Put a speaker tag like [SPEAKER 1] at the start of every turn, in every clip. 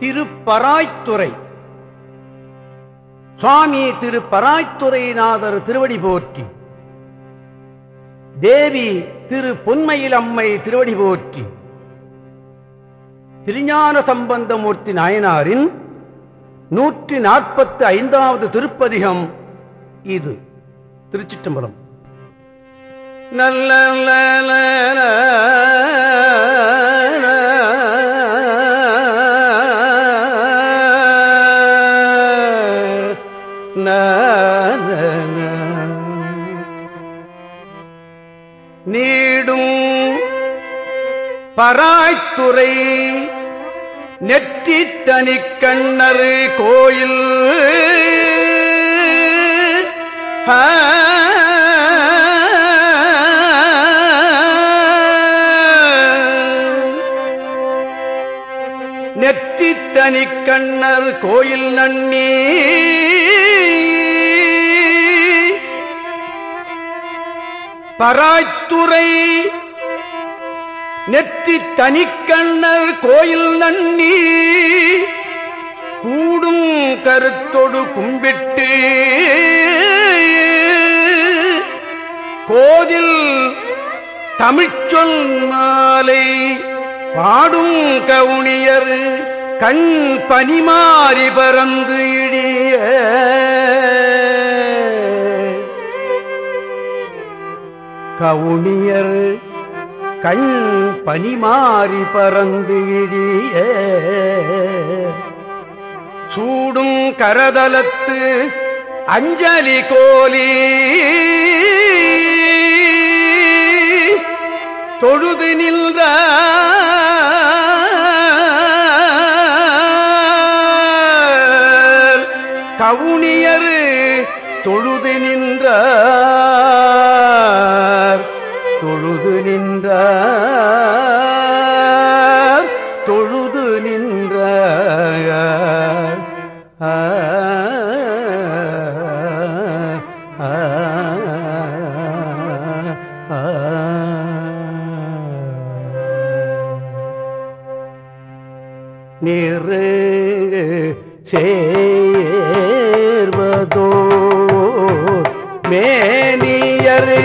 [SPEAKER 1] திருப்பராய்த்துறை. சுவாமி திருப்பராய்த்துறைநாதர் திருவடி போற்றி. தேவி திரு பொன்மையில் அம்மை திருவடி போற்றி. திருஞான சம்பந்தமூர்த்தி நாயனாரின் நூற்றி நாற்பத்தி ஐந்தாவது திருப்பதிகம் இது திருச்சிட்டம்பலம் நல்ல தனிக்கண்ணரு கோயில் ஆ. நெற்றி கோயில் நன்னி பராய்த்துறை நெற்றி தனிக்கண்ணர் கோயில் நன்னி கூடும் கருத்தொடு கும்பிட்டு கோதில் தமிழ்ச்சொல் மாலை பாடும் கவுனியர் கண் பனிமாறி பறந்து இடிய. கவுனியர் கண் பனிமாறி பறந்து இழிய. சூடும் கரதலத்து அஞ்சலி கோலி. தொழுது நின்ற கவுனியரு தொழுது நின்ற. மேனியரே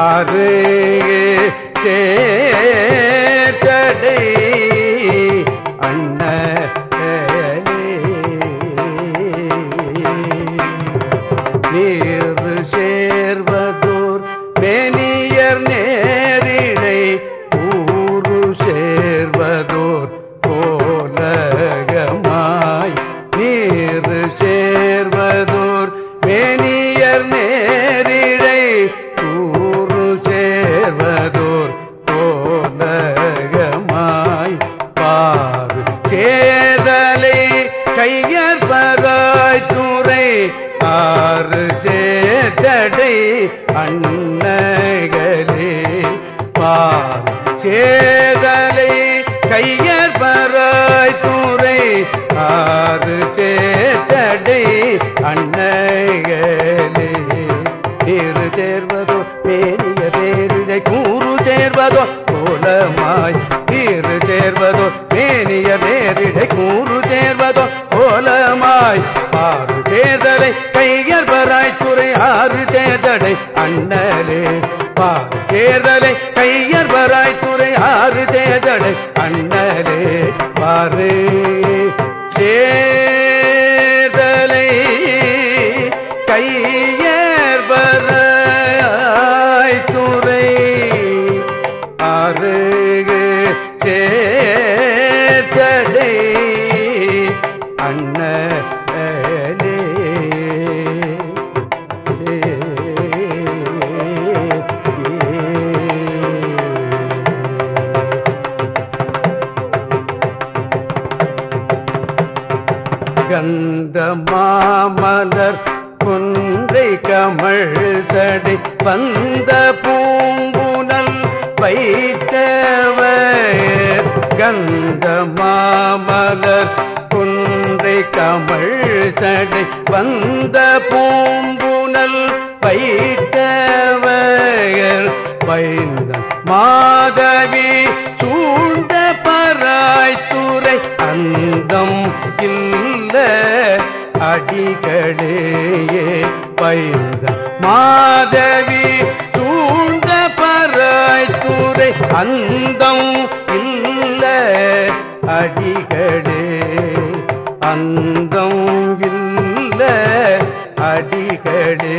[SPEAKER 1] ஆறு சே பார். சேதலை கையர் பராய் தூரை ஆறு சேத்தடை அன்னகலே நீரு சேர்வதோ மேனிய பேரிடை கூறு சேர்வதோ கோலமாய் நீரு சேர்வதோ மேனிய பேரிடை கூறு சேர்வதோ கோலமாய் ஆறு சேர்தலை கையற்பராய் துறை ஆறு சேர்தடை அண்ணலே பாரு சேர்த அண்ணலே கந்த மாமலர் குன்றை கமழ் சடை வந்த பூங்குணல் வைத்தவை கந்த மாமலர் குன்றை கமல் சடை வந்த பூங்குனல் பயிட்டவர் பயந்த மாதவி சூழ்ந்த பராய்த்துறை அந்தம் இல்ல அடிகளேயே பயந்த மாதவி சூழ்ந்த பராய்த்துறை அந்தம் அடிகளே அந்தம் இல்ல அடிகளே.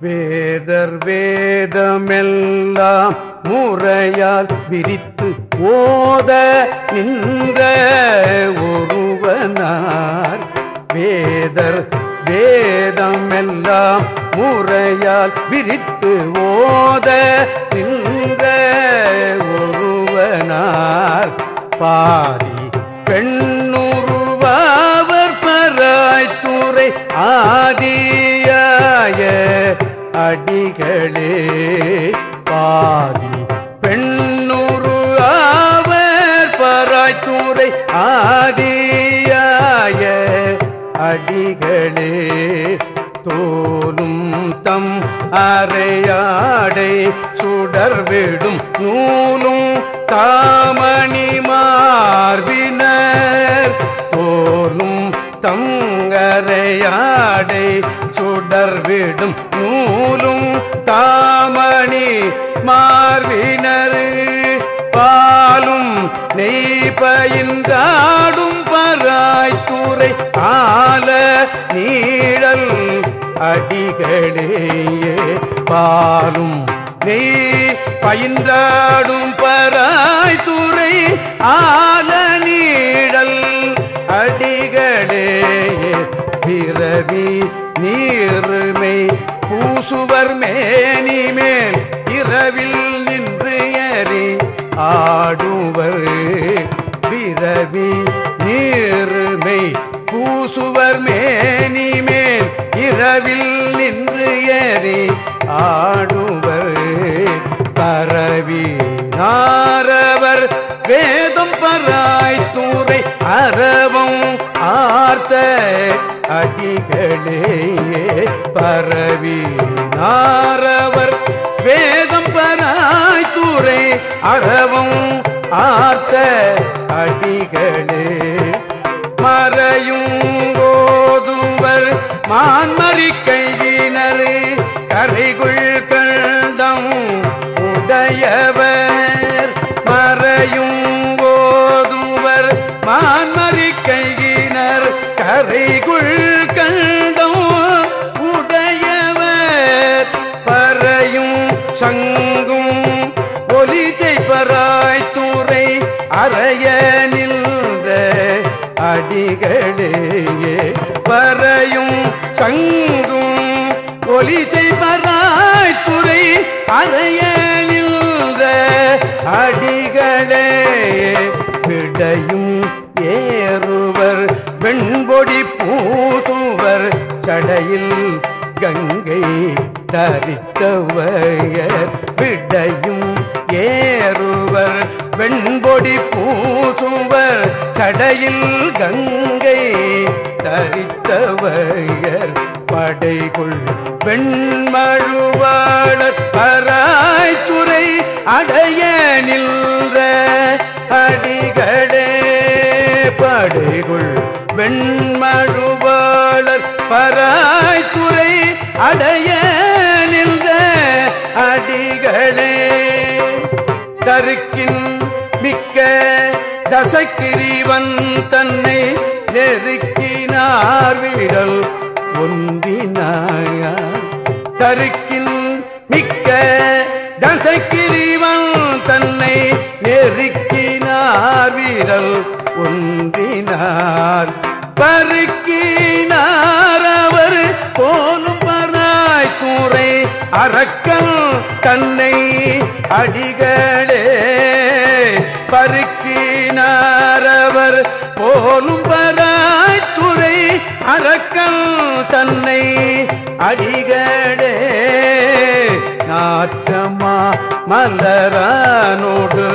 [SPEAKER 1] வேதர் வேதமெல்லாம் முறையால் விரித்த ஓத நின்ற ஒருவனார். வேதர் வேதமெல்லாம் முறையால் விரித்து ஓத நின்ற ஒருவனார். பாதி பெண்ணுருவாவர் பராய்த்துறை ஆதியாய அடிகளே. பாதி ஆதியாய அடிகளே தோலும் தம் அறையாடை சுடர்விடும் நூலும் தாமணி மார்பினர். தோலும் தங்கரையாடை சுடர்விடும் நூலும் தாமணி மார்பினர். பயின்றாடும் பராய்த்துறை ஆல நீழல் அடிகளேயே பாலும். நெய் பயின்றாடும் பராய்த்துறை ஆல நீழல் அடிகளேயே பிறவி நீர்மை பூசுவர் மேனி மேல் இரவில் நின்று எறி ஆடுவர் பிறவி நீருமை பூசுவர் மேனிமேல் இரவில் நின்று ஏறி ஆடுவர். பரவி நாரவர் வேதம் பராய்த்தூரை அறவும் ஆர்த்த அடிகளே பரவி நாரவர் வேதம் பராய்த்தூரை அறவும் ஆர்த்த அடிகளே. மறையும் போதுவர் மான்மறி கையினர் கரைகுள் அடிகளே பறையும் சங்கும் ஒலிச்சை பராய் துறை அறைய நின்ற அடிகளே விடையும் அடைய நின்ற அடிகளே படைகுள் வெண்மழுவாளர் பராய்த்துறை அடைய நின்ற அடிகளே. கருக்கின் மிக்க தசக்கிரிவன் தன்னை நெருக்கினார் வீரல் ஒன்றினாயார் தருக்கின் மிக்க தசக்கிரீவன் தன்னை நெருக்கினார் வீரல் ஒன்றினார். பருக்கினார் அவர் போலும் பராய் கூரை அரக்கன் தன்னை அடிகளே. பருக்கினார் அவர் போலும் பராய் துறை அரக்கன் தன்னை அடிகளே. நாற்றமா மலரானோடு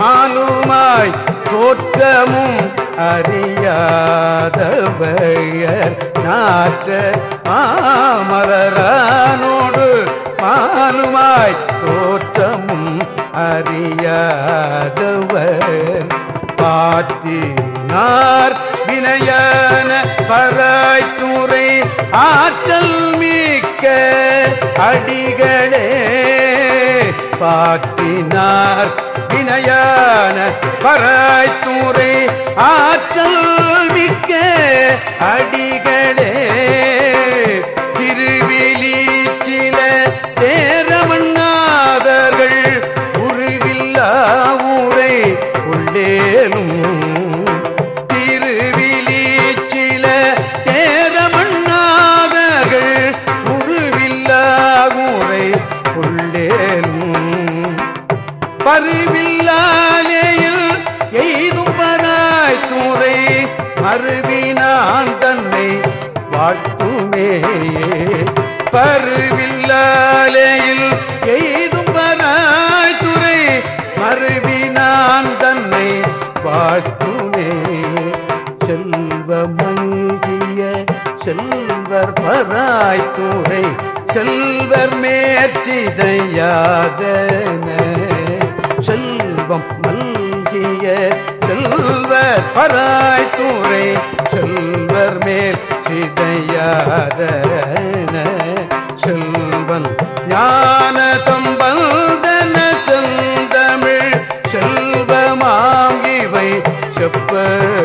[SPEAKER 1] மாலுமாய் தோற்றமும் அறியாதவையர். நாற்ற மாமலரானோடு மாலுமாய் தோற்றமும் அறியாதவர். பாற்றினார் வினையான பராய்த்துறை ஆற்றல் மீ மிக்க அடிகளே. பாட்டினார் வினையான பராய்த்தூரை ஆற்றல் மிக்க அடி அருவினான் தன்னை வாழ்த்துமே பருவில்லாலேயில் எய்தும் பராய்த்துறை துறை மறுவினான் தன்னை வாழ்த்துமே செல்வமங்கிய செல்வர் பராய்த்துறை செல்வர் மேற்றிதையாதன செல்வம் மல்கிய செல்வர் பராய் தூரை செல்வர் மேல் சிதையாத செல்வன் ஞான தம்பந்தன செந்தமிழ் செல்வமாம் இவை செப்பவே